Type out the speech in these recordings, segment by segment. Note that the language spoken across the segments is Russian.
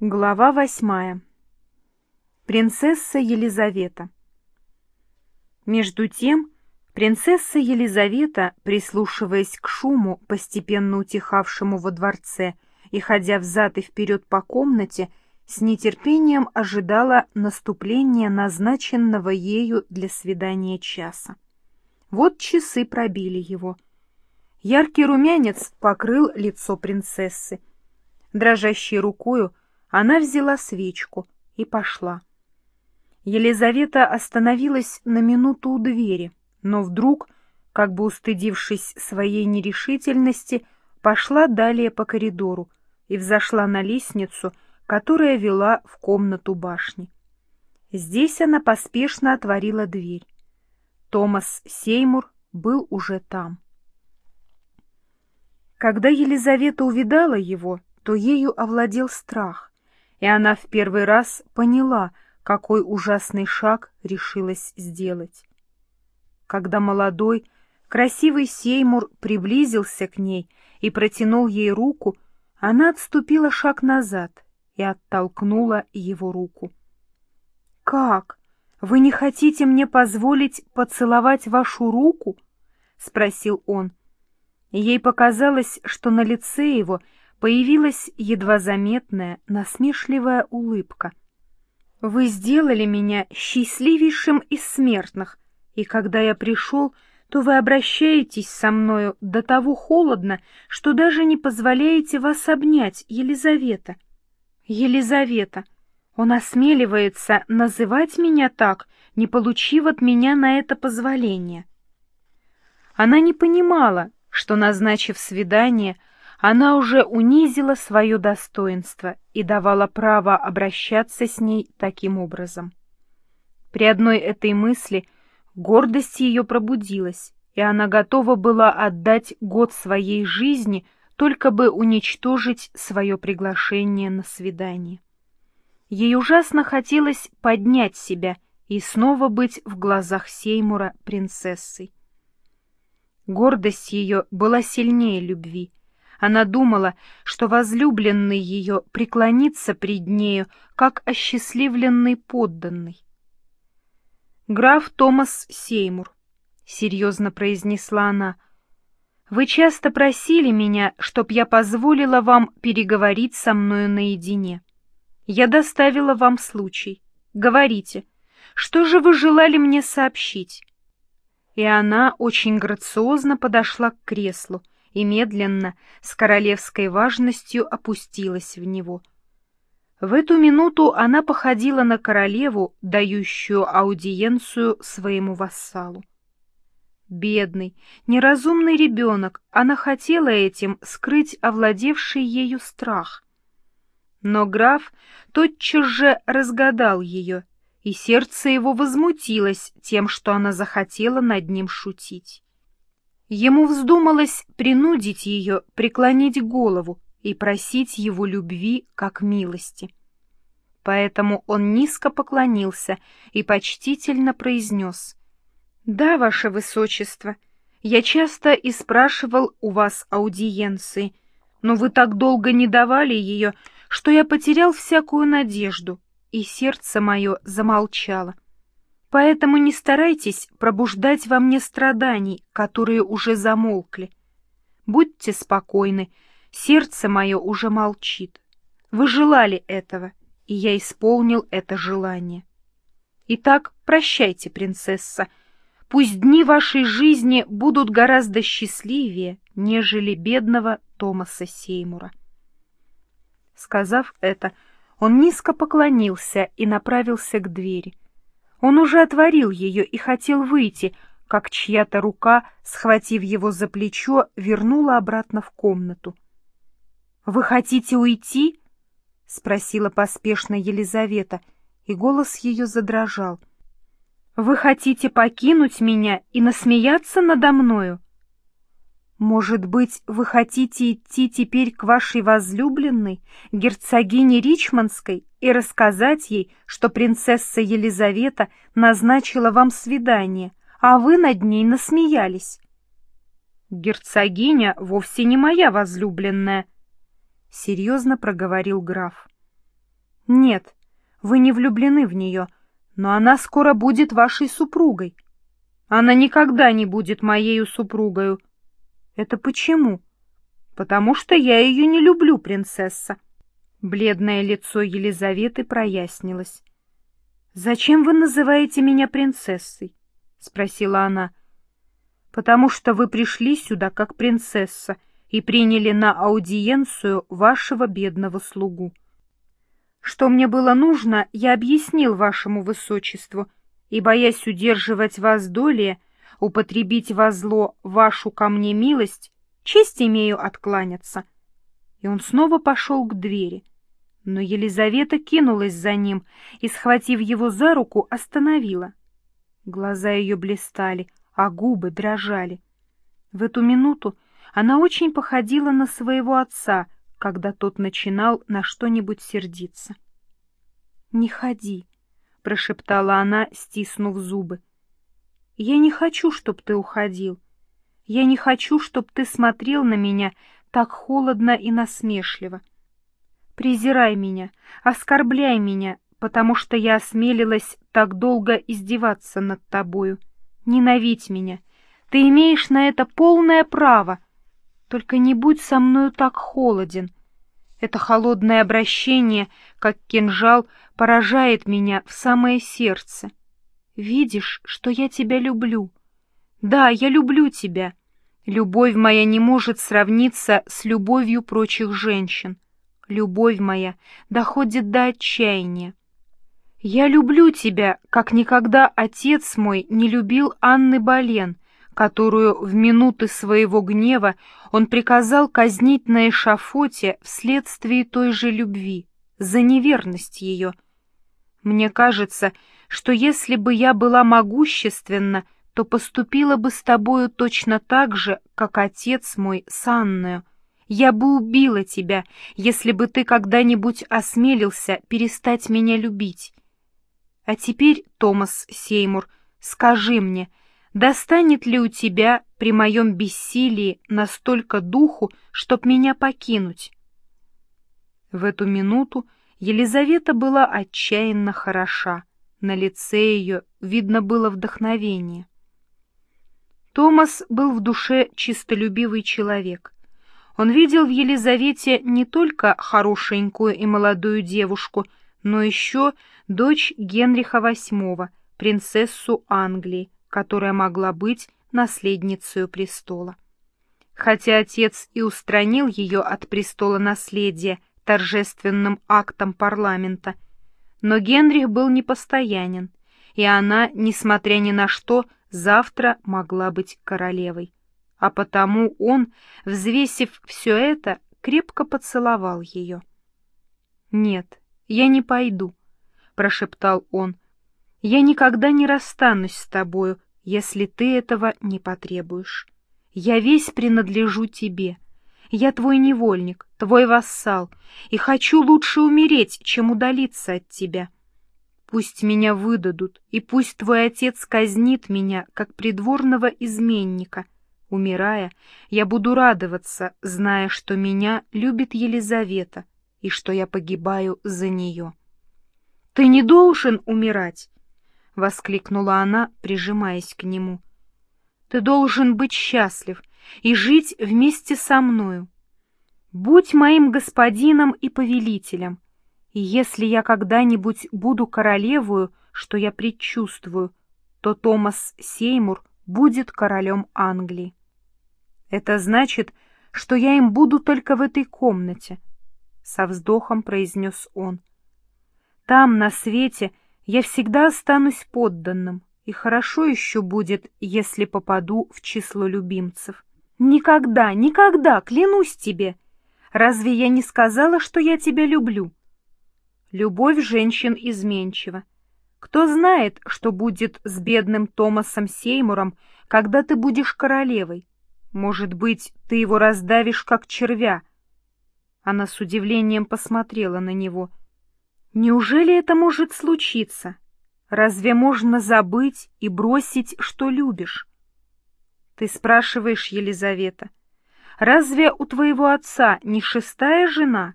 Глава восьмая. Принцесса Елизавета. Между тем, принцесса Елизавета, прислушиваясь к шуму, постепенно утихавшему во дворце, и ходя взад и вперед по комнате, с нетерпением ожидала наступления назначенного ею для свидания часа. Вот часы пробили его. Яркий румянец покрыл лицо принцессы. Дрожащей рукою она взяла свечку и пошла. Елизавета остановилась на минуту у двери, но вдруг, как бы устыдившись своей нерешительности, пошла далее по коридору и взошла на лестницу, которая вела в комнату башни. Здесь она поспешно отворила дверь. Томас Сеймур был уже там. Когда Елизавета увидала его, то ею овладел страх и она в первый раз поняла, какой ужасный шаг решилась сделать. Когда молодой, красивый Сеймур приблизился к ней и протянул ей руку, она отступила шаг назад и оттолкнула его руку. «Как? Вы не хотите мне позволить поцеловать вашу руку?» — спросил он. Ей показалось, что на лице его — появилась едва заметная, насмешливая улыбка. «Вы сделали меня счастливейшим из смертных, и когда я пришел, то вы обращаетесь со мною до того холодно, что даже не позволяете вас обнять, Елизавета. Елизавета, он осмеливается называть меня так, не получив от меня на это позволения. Она не понимала, что, назначив свидание, она уже унизила свое достоинство и давала право обращаться с ней таким образом. При одной этой мысли гордость ее пробудилась, и она готова была отдать год своей жизни, только бы уничтожить свое приглашение на свидание. Ей ужасно хотелось поднять себя и снова быть в глазах Сеймура принцессой. Гордость ее была сильнее любви, она думала, что возлюбленный ее преклонится пред нею, как осчастливленный подданный. «Граф Томас Сеймур», — серьезно произнесла она, — «вы часто просили меня, чтоб я позволила вам переговорить со мною наедине. Я доставила вам случай. Говорите, что же вы желали мне сообщить?» И она очень грациозно подошла к креслу, — и медленно, с королевской важностью опустилась в него. В эту минуту она походила на королеву, дающую аудиенцию своему вассалу. Бедный, неразумный ребенок, она хотела этим скрыть овладевший ею страх. Но граф тотчас же разгадал ее, и сердце его возмутилось тем, что она захотела над ним шутить. Ему вздумалось принудить ее преклонить голову и просить его любви как милости. Поэтому он низко поклонился и почтительно произнес «Да, ваше высочество, я часто и спрашивал у вас аудиенции, но вы так долго не давали ее, что я потерял всякую надежду, и сердце мое замолчало». Поэтому не старайтесь пробуждать во мне страданий, которые уже замолкли. Будьте спокойны, сердце мое уже молчит. Вы желали этого, и я исполнил это желание. Итак, прощайте, принцесса. Пусть дни вашей жизни будут гораздо счастливее, нежели бедного Томаса Сеймура. Сказав это, он низко поклонился и направился к двери. Он уже отворил ее и хотел выйти, как чья-то рука, схватив его за плечо, вернула обратно в комнату. «Вы хотите уйти?» — спросила поспешно Елизавета, и голос ее задрожал. «Вы хотите покинуть меня и насмеяться надо мною?» «Может быть, вы хотите идти теперь к вашей возлюбленной, герцогине Ричмондской, и рассказать ей, что принцесса Елизавета назначила вам свидание, а вы над ней насмеялись?» «Герцогиня вовсе не моя возлюбленная», — серьезно проговорил граф. Нет, вы не влюблены в нее, но она скоро будет вашей супругой. Она никогда не будет моею супругою. Это почему? Потому что я ее не люблю, принцесса. Бледное лицо Елизаветы прояснилось. «Зачем вы называете меня принцессой?» — спросила она. «Потому что вы пришли сюда как принцесса и приняли на аудиенцию вашего бедного слугу. Что мне было нужно, я объяснил вашему высочеству, и, боясь удерживать вас долее, употребить во зло вашу ко мне милость, честь имею откланяться». И он снова пошел к двери. Но Елизавета кинулась за ним и, схватив его за руку, остановила. Глаза ее блистали, а губы дрожали. В эту минуту она очень походила на своего отца, когда тот начинал на что-нибудь сердиться. «Не ходи», — прошептала она, стиснув зубы. «Я не хочу, чтоб ты уходил. Я не хочу, чтоб ты смотрел на меня так холодно и насмешливо. Презирай меня, оскорбляй меня, потому что я осмелилась так долго издеваться над тобою. Ненавидь меня. Ты имеешь на это полное право. Только не будь со мною так холоден. Это холодное обращение, как кинжал, поражает меня в самое сердце. Видишь, что я тебя люблю. Да, я люблю тебя. Любовь моя не может сравниться с любовью прочих женщин любовь моя, доходит до отчаяния. Я люблю тебя, как никогда отец мой не любил Анны Болен, которую в минуты своего гнева он приказал казнить на эшафоте вследствие той же любви, за неверность ее. Мне кажется, что если бы я была могущественна, то поступила бы с тобою точно так же, как отец мой с Анною, я бы убила тебя, если бы ты когда-нибудь осмелился перестать меня любить. А теперь, Томас Сеймур, скажи мне, достанет ли у тебя при моем бессилии настолько духу, чтоб меня покинуть? В эту минуту Елизавета была отчаянно хороша. На лице ее видно было вдохновение. Томас был в душе чистолюбивый человек — он видел в Елизавете не только хорошенькую и молодую девушку, но еще дочь Генриха VIII, принцессу Англии, которая могла быть наследницей престола. Хотя отец и устранил ее от престола наследия торжественным актом парламента, но Генрих был непостоянен, и она, несмотря ни на что, завтра могла быть королевой а потому он, взвесив все это, крепко поцеловал ее. «Нет, я не пойду», — прошептал он. «Я никогда не расстанусь с тобою, если ты этого не потребуешь. Я весь принадлежу тебе. Я твой невольник, твой вассал, и хочу лучше умереть, чем удалиться от тебя. Пусть меня выдадут, и пусть твой отец казнит меня, как придворного изменника» Умирая, я буду радоваться, зная, что меня любит Елизавета и что я погибаю за нее. — Ты не должен умирать! — воскликнула она, прижимаясь к нему. — Ты должен быть счастлив и жить вместе со мною. Будь моим господином и повелителем, и если я когда-нибудь буду королевою, что я предчувствую, то Томас Сеймур будет королем Англии. Это значит, что я им буду только в этой комнате, — со вздохом произнес он. Там, на свете, я всегда останусь подданным, и хорошо еще будет, если попаду в число любимцев. Никогда, никогда, клянусь тебе! Разве я не сказала, что я тебя люблю? Любовь женщин изменчива. Кто знает, что будет с бедным Томасом Сеймуром, когда ты будешь королевой? Может быть, ты его раздавишь, как червя?» Она с удивлением посмотрела на него. «Неужели это может случиться? Разве можно забыть и бросить, что любишь?» «Ты спрашиваешь, Елизавета, разве у твоего отца не шестая жена?»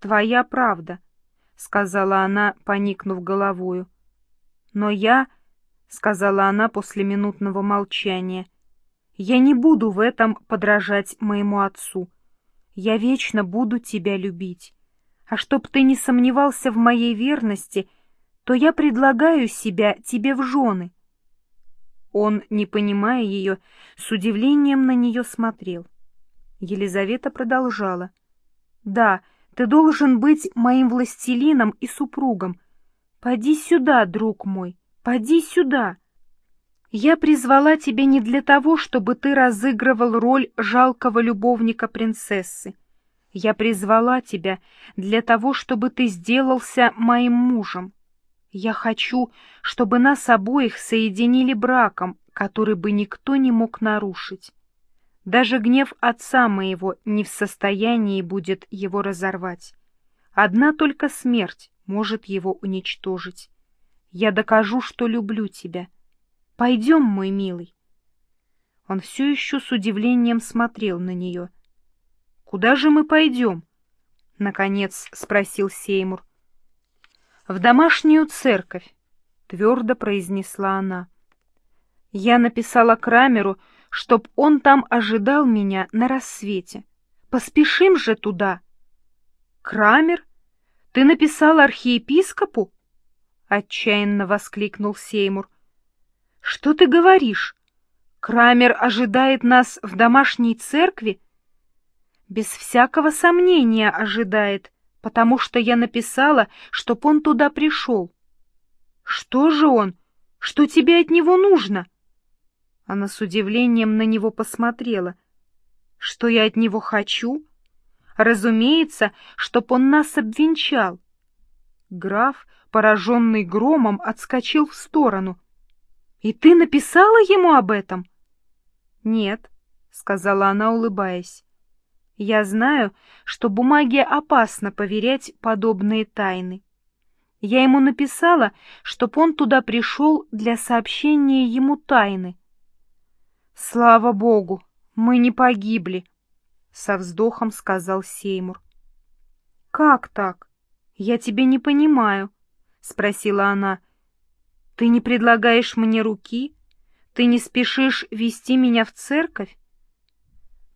«Твоя правда. — сказала она, поникнув головою. «Но я...» — сказала она после минутного молчания. «Я не буду в этом подражать моему отцу. Я вечно буду тебя любить. А чтоб ты не сомневался в моей верности, то я предлагаю себя тебе в жены». Он, не понимая ее, с удивлением на нее смотрел. Елизавета продолжала. «Да, ты должен быть моим властелином и супругом. Поди сюда, друг мой, поди сюда. Я призвала тебя не для того, чтобы ты разыгрывал роль жалкого любовника принцессы. Я призвала тебя для того, чтобы ты сделался моим мужем. Я хочу, чтобы нас обоих соединили браком, который бы никто не мог нарушить. Даже гнев отца моего не в состоянии будет его разорвать. Одна только смерть может его уничтожить. Я докажу, что люблю тебя. Пойдем, мой милый. Он все еще с удивлением смотрел на нее. — Куда же мы пойдем? — наконец спросил Сеймур. — В домашнюю церковь, — твердо произнесла она. Я написала Крамеру, чтоб он там ожидал меня на рассвете. Поспешим же туда. Крамер? Ты написал архиепископу? Отчаянно воскликнул Сеймур. Что ты говоришь? Крамер ожидает нас в домашней церкви? Без всякого сомнения ожидает, потому что я написала, чтоб он туда пришел. Что же он? Что тебе от него нужно? — она с удивлением на него посмотрела. Что я от него хочу? Разумеется, чтоб он нас обвенчал. Граф, пораженный громом, отскочил в сторону. — И ты написала ему об этом? — Нет, — сказала она, улыбаясь. — Я знаю, что бумаге опасно поверять подобные тайны. Я ему написала, чтоб он туда пришел для сообщения ему тайны — Слава богу, мы не погибли, со вздохом сказал Сеймур. Как так? Я тебя не понимаю, спросила она. Ты не предлагаешь мне руки? Ты не спешишь вести меня в церковь?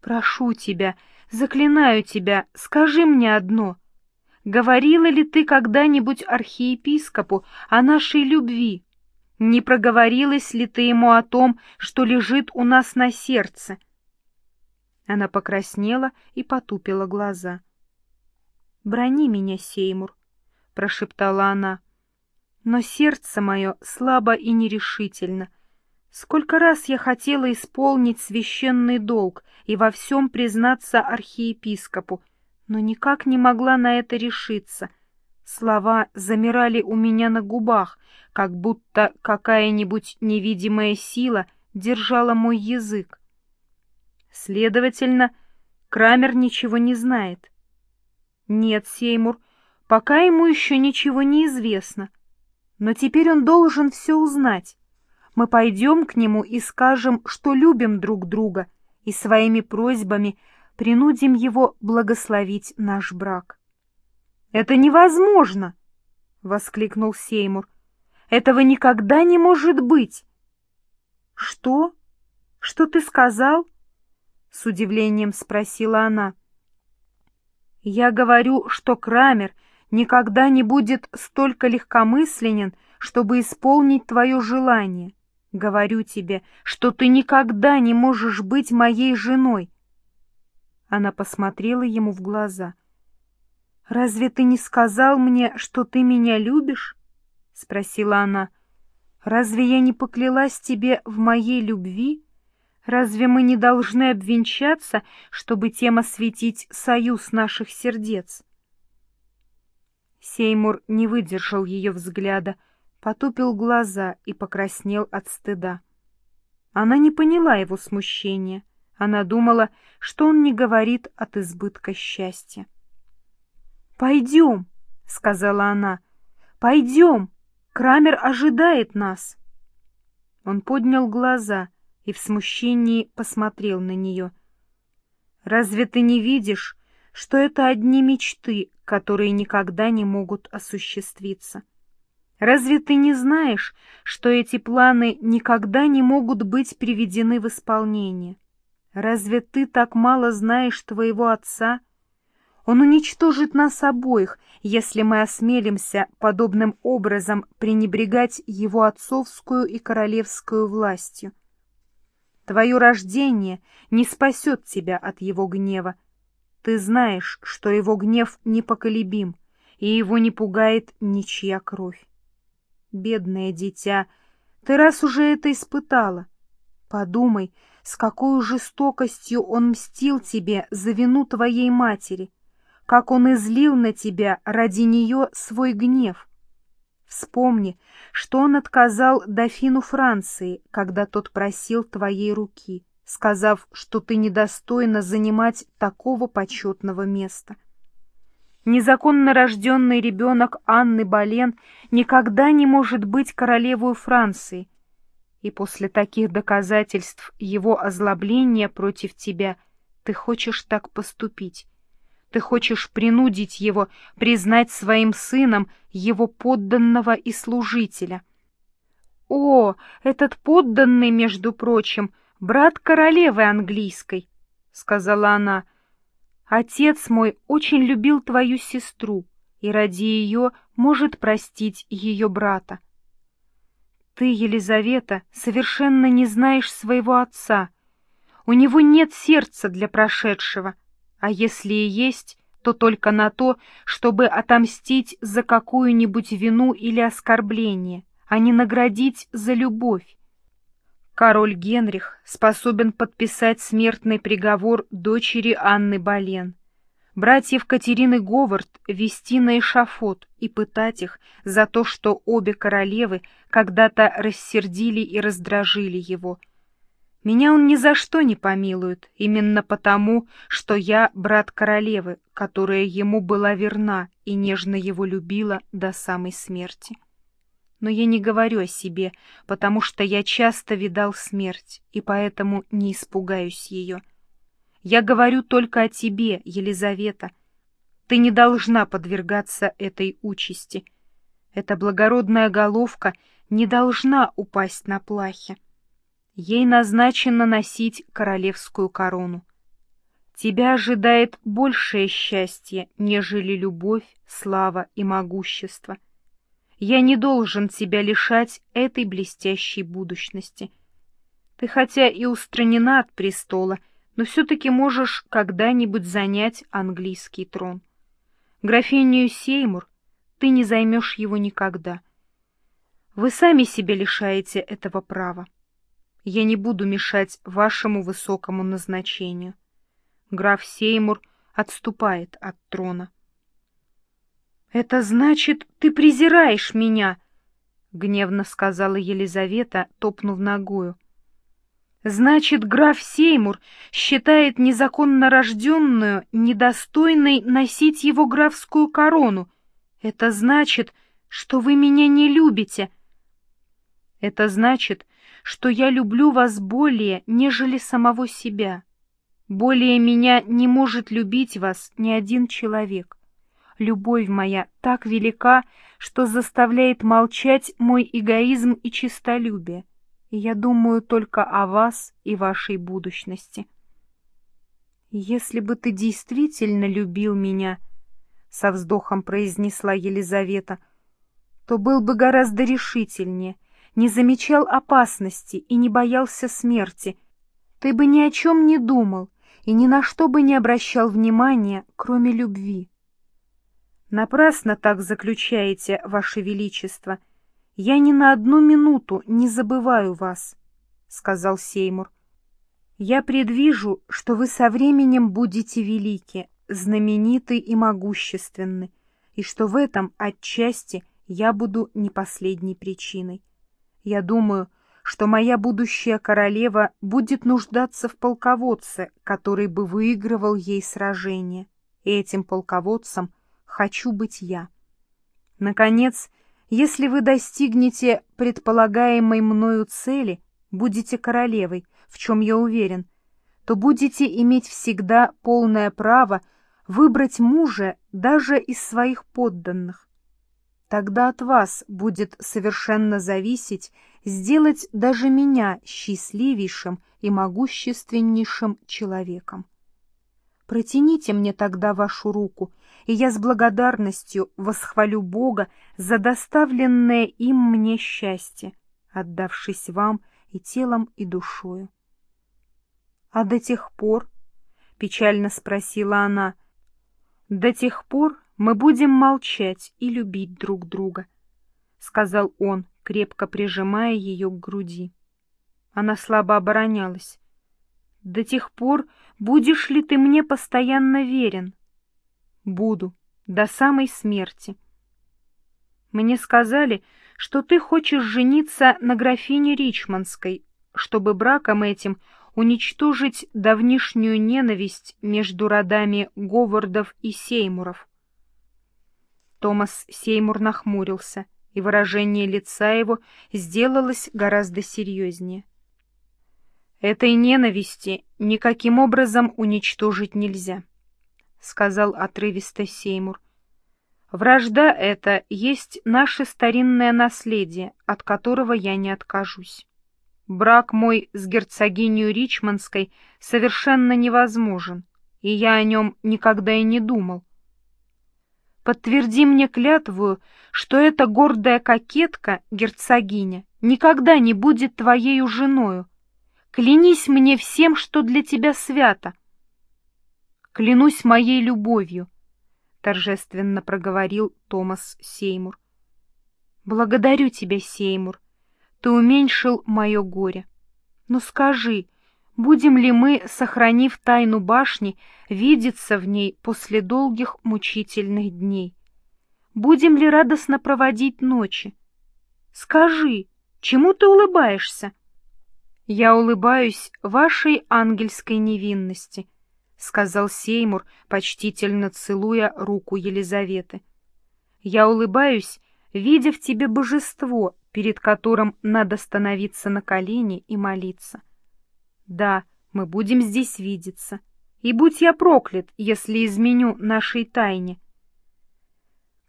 Прошу тебя, заклинаю тебя, скажи мне одно. Говорила ли ты когда-нибудь архиепископу о нашей любви? Не проговорилась ли ты ему о том, что лежит у нас на сердце? Она покраснела и потупила глаза. — Брони меня, Сеймур, — прошептала она. Но сердце мое слабо и нерешительно. Сколько раз я хотела исполнить священный долг и во всем признаться архиепископу, но никак не могла на это решиться — Слова замирали у меня на губах, как будто какая-нибудь невидимая сила держала мой язык. Следовательно, Крамер ничего не знает. Нет, Сеймур, пока ему еще ничего не известно. Но теперь он должен все узнать. Мы пойдем к нему и скажем, что любим друг друга, и своими просьбами принудим его благословить наш брак. «Это невозможно!» — воскликнул Сеймур. «Этого никогда не может быть!» «Что? Что ты сказал?» — с удивлением спросила она. «Я говорю, что Крамер никогда не будет столько легкомысленен, чтобы исполнить твое желание. Говорю тебе, что ты никогда не можешь быть моей женой». Она посмотрела ему в глаза — «Разве ты не сказал мне, что ты меня любишь?» — спросила она. «Разве я не поклялась тебе в моей любви? Разве мы не должны обвенчаться, чтобы тем осветить союз наших сердец?» Сеймур не выдержал ее взгляда, потупил глаза и покраснел от стыда. Она не поняла его смущения. Она думала, что он не говорит от избытка счастья. «Пойдем», — сказала она, — «пойдем, Крамер ожидает нас». Он поднял глаза и в смущении посмотрел на нее. «Разве ты не видишь, что это одни мечты, которые никогда не могут осуществиться. Разве ты не знаешь, что эти планы никогда не могут быть приведены в исполнение? Разве ты так мало знаешь твоего отца? Он уничтожит нас обоих, если мы осмелимся подобным образом пренебрегать его отцовскую и королевскую властью. Твое рождение не спасет тебя от его гнева. Ты знаешь, что его гнев непоколебим, и его не пугает ничья кровь. Бедное дитя, ты раз уже это испытала. Подумай, с какой жестокостью он мстил тебе за вину твоей матери, как он излил на тебя ради нее свой гнев. Вспомни, что он отказал дофину Франции, когда тот просил твоей руки, сказав, что ты недостойна занимать такого почетного места. — Незаконно рожденный ребенок Анны Болен никогда не может быть королевой Франции. И после таких доказательств его озлобления против тебя ты хочешь так поступить. Ты хочешь принудить его признать своим сыном его подданного и служителя. О, этот подданный, между прочим, брат королевы английской, — сказала она, — Отец мой очень любил твою сестру и ради ее может простить ее брата. Ты, Елизавета, совершенно не знаешь своего отца. У него нет сердца для прошедшего, а если и есть, то только на то, чтобы отомстить за какую-нибудь вину или оскорбление, а не наградить за любовь. Король Генрих способен подписать смертный приговор дочери Анны Болен, братьев Катерины Говард вести на эшафот и пытать их за то, что обе королевы когда-то рассердили и раздражили его. Меня он ни за что не помилует, именно потому, что я брат королевы, которая ему была верна и нежно его любила до самой смерти но я не говорю о себе, потому что я часто видал смерть, и поэтому не испугаюсь ее. Я говорю только о тебе, Елизавета. Ты не должна подвергаться этой участи. Эта благородная головка не должна упасть на плахе. Ей назначено носить королевскую корону. Тебя ожидает большее счастье, нежели любовь, слава и могущество — я не должен тебя лишать этой блестящей будущности. Ты хотя и устранена от престола, но все-таки можешь когда-нибудь занять английский трон. Графинию Сеймур ты не займешь его никогда. Вы сами себе лишаете этого права. Я не буду мешать вашему высокому назначению. Граф Сеймур отступает от трона. «Это значит, ты презираешь меня!» — гневно сказала Елизавета, топнув ногою. «Значит, граф Сеймур считает незаконно рожденную недостойной носить его графскую корону. Это значит, что вы меня не любите. Это значит, что я люблю вас более, нежели самого себя. Более меня не может любить вас ни один человек любовь моя так велика, что заставляет молчать мой эгоизм и честолюбие, и я думаю только о вас и вашей будущности. «Если бы ты действительно любил меня», — со вздохом произнесла Елизавета, — «то был бы гораздо решительнее, не замечал опасности и не боялся смерти. Ты бы ни о чем не думал и ни на что бы не обращал внимания, кроме любви. Напрасно так заключаете, Ваше Величество. Я ни на одну минуту не забываю вас, — сказал Сеймур. Я предвижу, что вы со временем будете велики, знамениты и могущественны, и что в этом отчасти я буду не последней причиной. Я думаю, что моя будущая королева будет нуждаться в полководце, который бы выигрывал ей сражение, и этим полководцем хочу быть я. Наконец, если вы достигнете предполагаемой мною цели, будете королевой, в чем я уверен, то будете иметь всегда полное право выбрать мужа даже из своих подданных. Тогда от вас будет совершенно зависеть сделать даже меня счастливейшим и могущественнейшим человеком. Протяните мне тогда вашу руку, и я с благодарностью восхвалю Бога за доставленное им мне счастье, отдавшись вам и телом, и душою. — А до тех пор, — печально спросила она, — до тех пор мы будем молчать и любить друг друга, — сказал он, крепко прижимая ее к груди. Она слабо оборонялась. — До тех пор будешь ли ты мне постоянно верен? — Буду, до самой смерти. Мне сказали, что ты хочешь жениться на графине Ричмондской, чтобы браком этим уничтожить давнишнюю ненависть между родами Говардов и Сеймуров. Томас Сеймур нахмурился — и выражение лица его сделалось гораздо серьезнее. «Этой ненависти никаким образом уничтожить нельзя», — сказал отрывисто Сеймур. «Вражда эта есть наше старинное наследие, от которого я не откажусь. Брак мой с герцогиней Ричмондской совершенно невозможен, и я о нем никогда и не думал. Подтверди мне клятву, что эта гордая кокетка, герцогиня, никогда не будет твоею женою. Клянись мне всем, что для тебя свято. Клянусь моей любовью, — торжественно проговорил Томас Сеймур. Благодарю тебя, Сеймур, ты уменьшил мое горе. Но скажи, — Будем ли мы, сохранив тайну башни, видеться в ней после долгих мучительных дней? Будем ли радостно проводить ночи? Скажи, чему ты улыбаешься? Я улыбаюсь вашей ангельской невинности, — сказал Сеймур, почтительно целуя руку Елизаветы. Я улыбаюсь, видя в тебе божество, перед которым надо становиться на колени и молиться. Да, мы будем здесь видеться. И будь я проклят, если изменю нашей тайне.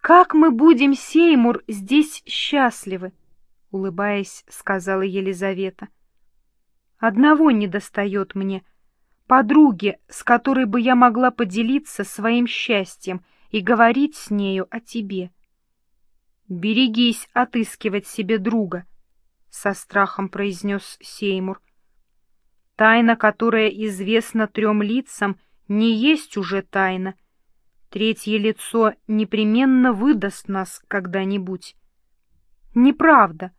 Как мы будем, Сеймур, здесь счастливы, улыбаясь, сказала Елизавета. Одного не достает мне — подруги, с которой бы я могла поделиться своим счастьем и говорить с нею о тебе. Берегись отыскивать себе друга, — со страхом произнес Сеймур. Тайна, которая известна трем лицам, не есть уже тайна. Третье лицо непременно выдаст нас когда-нибудь. Неправда.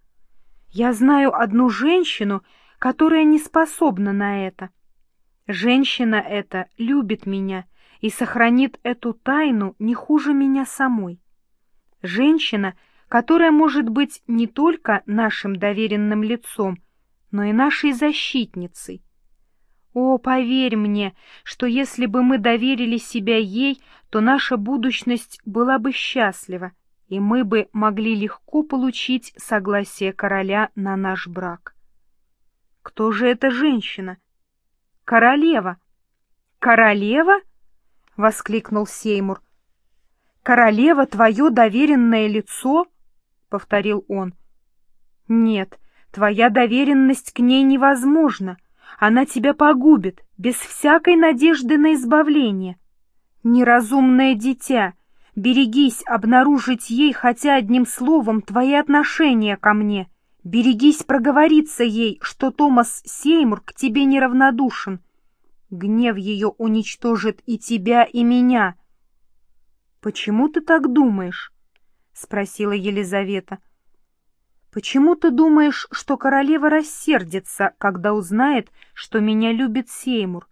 Я знаю одну женщину, которая не способна на это. Женщина эта любит меня и сохранит эту тайну не хуже меня самой. Женщина, которая может быть не только нашим доверенным лицом, но и нашей защитницей. О, поверь мне, что если бы мы доверили себя ей, то наша будущность была бы счастлива, и мы бы могли легко получить согласие короля на наш брак. Кто же эта женщина? Королева. Королева? — воскликнул Сеймур. «Королева — твое доверенное лицо?» — повторил он. «Нет, твоя доверенность к ней невозможна. Она тебя погубит, без всякой надежды на избавление. Неразумное дитя, берегись обнаружить ей хотя одним словом твои отношения ко мне. Берегись проговориться ей, что Томас Сеймур к тебе неравнодушен. Гнев ее уничтожит и тебя, и меня. — Почему ты так думаешь? — спросила Елизавета. — Почему ты думаешь, что королева рассердится, когда узнает, что меня любит Сеймур?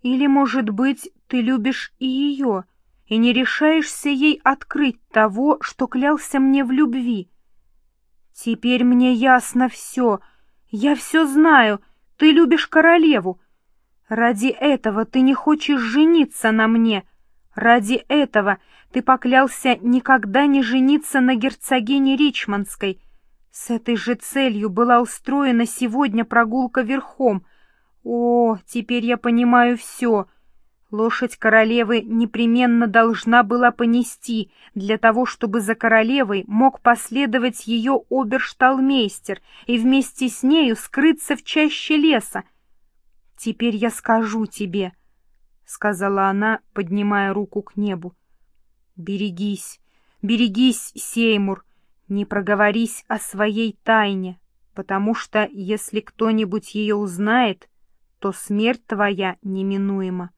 Или, может быть, ты любишь и ее, и не решаешься ей открыть того, что клялся мне в любви? Теперь мне ясно все. Я все знаю. Ты любишь королеву. Ради этого ты не хочешь жениться на мне. Ради этого ты поклялся никогда не жениться на герцогине Ричмондской — с этой же целью была устроена сегодня прогулка верхом. О, теперь я понимаю все. Лошадь королевы непременно должна была понести, для того, чтобы за королевой мог последовать ее обершталмейстер и вместе с нею скрыться в чаще леса. «Теперь я скажу тебе», — сказала она, поднимая руку к небу. «Берегись, берегись, Сеймур, не проговорись о своей тайне, потому что, если кто-нибудь ее узнает, то смерть твоя неминуема».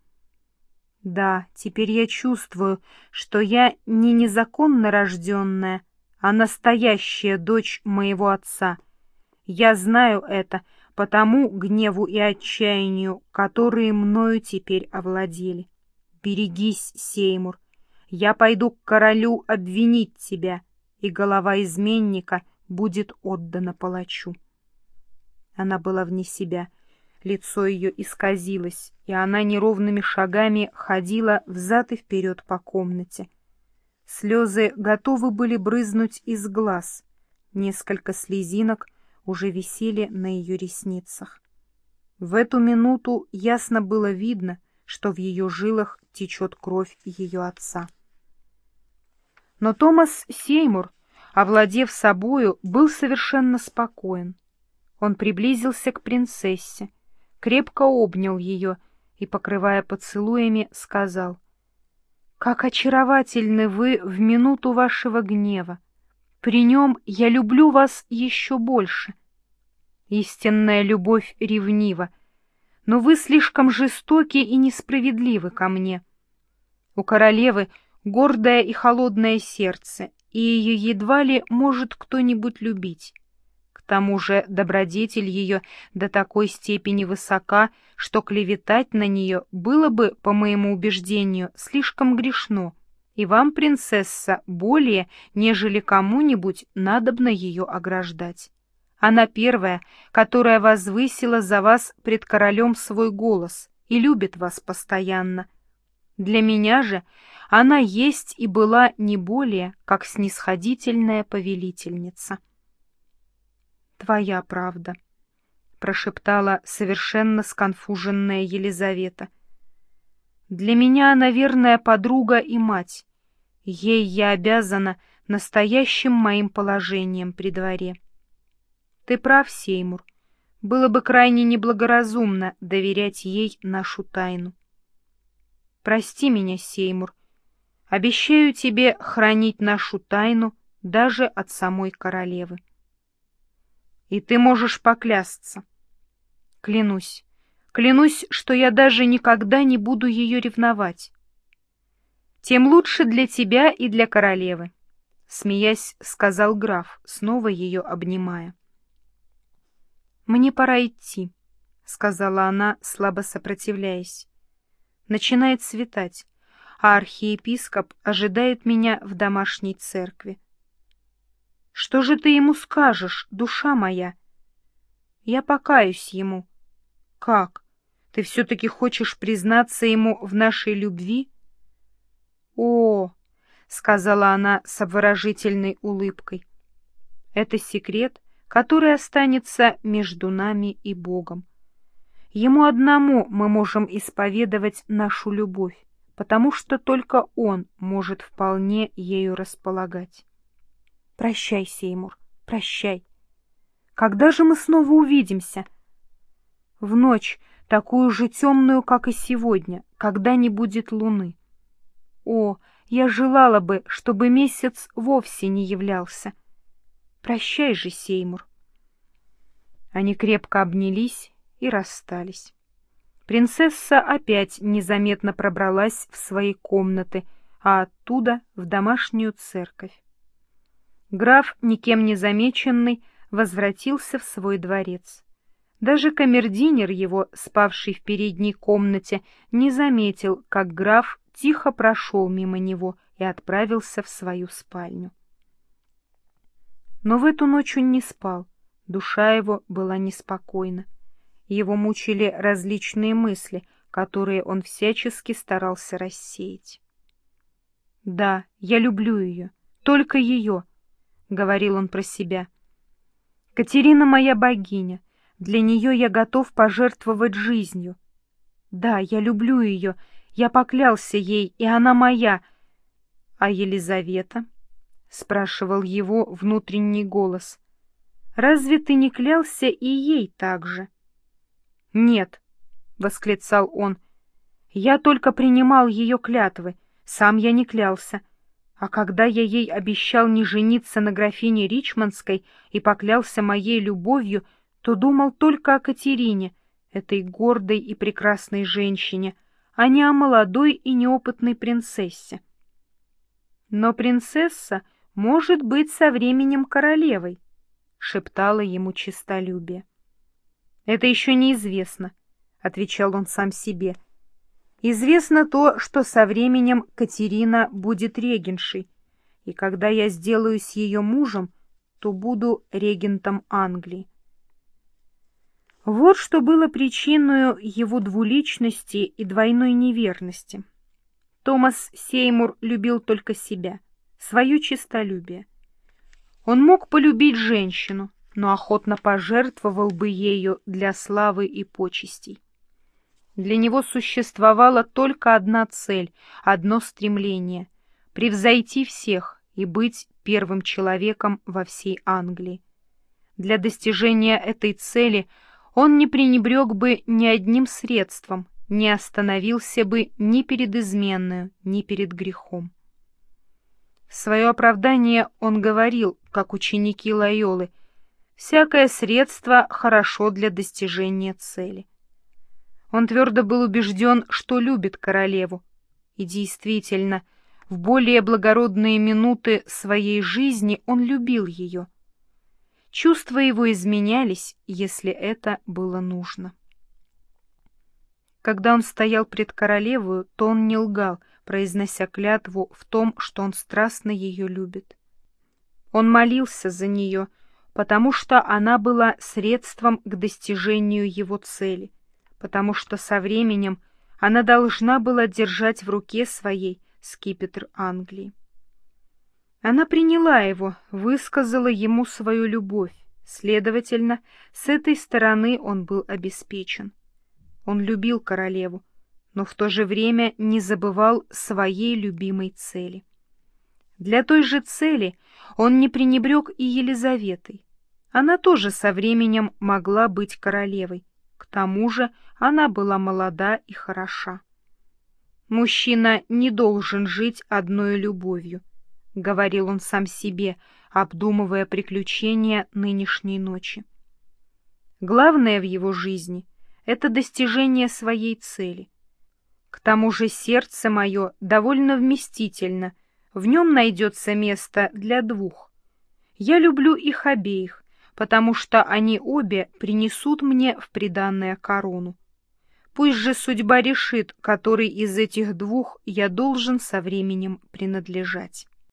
Да, теперь я чувствую, что я не незаконно рожденная, а настоящая дочь моего отца. Я знаю это по тому гневу и отчаянию, которые мною теперь овладели. Берегись, Сеймур, я пойду к королю обвинить тебя, и голова изменника будет отдана палачу. Она была вне себя — Лицо ее исказилось, и она неровными шагами ходила взад и вперед по комнате. Слезы готовы были брызнуть из глаз. Несколько слезинок уже висели на ее ресницах. В эту минуту ясно было видно, что в ее жилах течет кровь ее отца. Но Томас Сеймур, овладев собою, был совершенно спокоен. Он приблизился к принцессе, крепко обнял ее и, покрывая поцелуями, сказал, «Как очаровательны вы в минуту вашего гнева! При нем я люблю вас еще больше. Истинная любовь ревнива, но вы слишком жестоки и несправедливы ко мне. У королевы гордое и холодное сердце, и ее едва ли может кто-нибудь любить тому же добродетель ее до такой степени высока, что клеветать на нее было бы, по моему убеждению, слишком грешно, и вам, принцесса, более, нежели кому-нибудь, надобно ее ограждать. Она первая, которая возвысила за вас пред королем свой голос и любит вас постоянно. Для меня же она есть и была не более, как снисходительная повелительница твоя правда», — прошептала совершенно сконфуженная Елизавета. «Для меня, наверное, подруга и мать. Ей я обязана настоящим моим положением при дворе». «Ты прав, Сеймур. Было бы крайне неблагоразумно доверять ей нашу тайну». «Прости меня, Сеймур. Обещаю тебе хранить нашу тайну даже от самой королевы». И ты можешь поклясться. Клянусь, клянусь, что я даже никогда не буду ее ревновать. Тем лучше для тебя и для королевы, — смеясь, сказал граф, снова ее обнимая. «Мне пора идти», — сказала она, слабо сопротивляясь. «Начинает светать, а архиепископ ожидает меня в домашней церкви. Что же ты ему скажешь, душа моя? Я покаюсь ему. Как? Ты все-таки хочешь признаться ему в нашей любви? О, сказала она с обворожительной улыбкой. Это секрет, который останется между нами и Богом. Ему одному мы можем исповедовать нашу любовь, потому что только Он может вполне ею располагать. Прощай, Сеймур, прощай. Когда же мы снова увидимся? В ночь, такую же темную, как и сегодня, когда не будет луны. О, я желала бы, чтобы месяц вовсе не являлся. Прощай же, Сеймур. Они крепко обнялись и расстались. Принцесса опять незаметно пробралась в свои комнаты, а оттуда в домашнюю церковь. Граф, никем не замеченный, возвратился в свой дворец. Даже камердинер его, спавший в передней комнате, не заметил, как граф тихо прошел мимо него и отправился в свою спальню. Но в эту ночь он не спал, душа его была неспокойна. Его мучили различные мысли, которые он всячески старался рассеять. «Да, я люблю ее, только ее», — говорил он про себя. «Катерина моя богиня, для нее я готов пожертвовать жизнью. Да, я люблю ее, Я поклялся ей, и она моя. А Елизавета? — спрашивал его внутренний голос. Разве ты не клялся и ей так же? — Нет, — восклицал он, — я только принимал ее клятвы, сам я не клялся. А когда я ей обещал не жениться на графине Ричмондской и поклялся моей любовью, то думал только о Катерине, этой гордой и прекрасной женщине, а не о молодой и неопытной принцессе. Но принцесса может быть со временем королевой, — шептала ему честолюбие. — Это еще неизвестно, — отвечал он сам себе, — Известно то, что со временем Катерина будет регеншей, и когда я сделаюсь ее мужем, то буду регентом Англии. Вот что было причиной его двуличности и двойной неверности. Томас Сеймур любил только себя, свое честолюбие. Он мог полюбить женщину, но охотно пожертвовал бы ею для славы и почестей. Для него существовала только одна цель, одно стремление — превзойти всех и быть первым человеком во всей Англии. Для достижения этой цели он не пренебрег бы ни одним средством, не остановился бы ни перед изменою, ни перед грехом. В свое оправдание он говорил, как ученики Лайолы, «Всякое средство хорошо для достижения цели». Он твердо был убежден, что любит королеву. И действительно, в более благородные минуты своей жизни он любил ее. Чувства его изменялись, если это было нужно. Когда он стоял пред королевою, то он не лгал, произнося клятву в том, что он страстно ее любит. Он молился за нее, потому что она была средством к достижению его цели потому что со временем она должна была держать в руке своей скипетр Англии. Она приняла его, высказала ему свою любовь, следовательно, с этой стороны он был обеспечен. Он любил королеву, но в то же время не забывал своей любимой цели. Для той же цели он не пренебрег и Елизаветой. Она тоже со временем могла быть королевой, к тому же она была молода и хороша. «Мужчина не должен жить одной любовью», — говорил он сам себе, обдумывая приключения нынешней ночи. Главное в его жизни — это достижение своей цели. К тому же сердце мое довольно вместительно, в нем найдется место для двух. Я люблю их обеих, потому что они обе принесут мне в приданное корону. Пусть же судьба решит, который из этих двух я должен со временем принадлежать.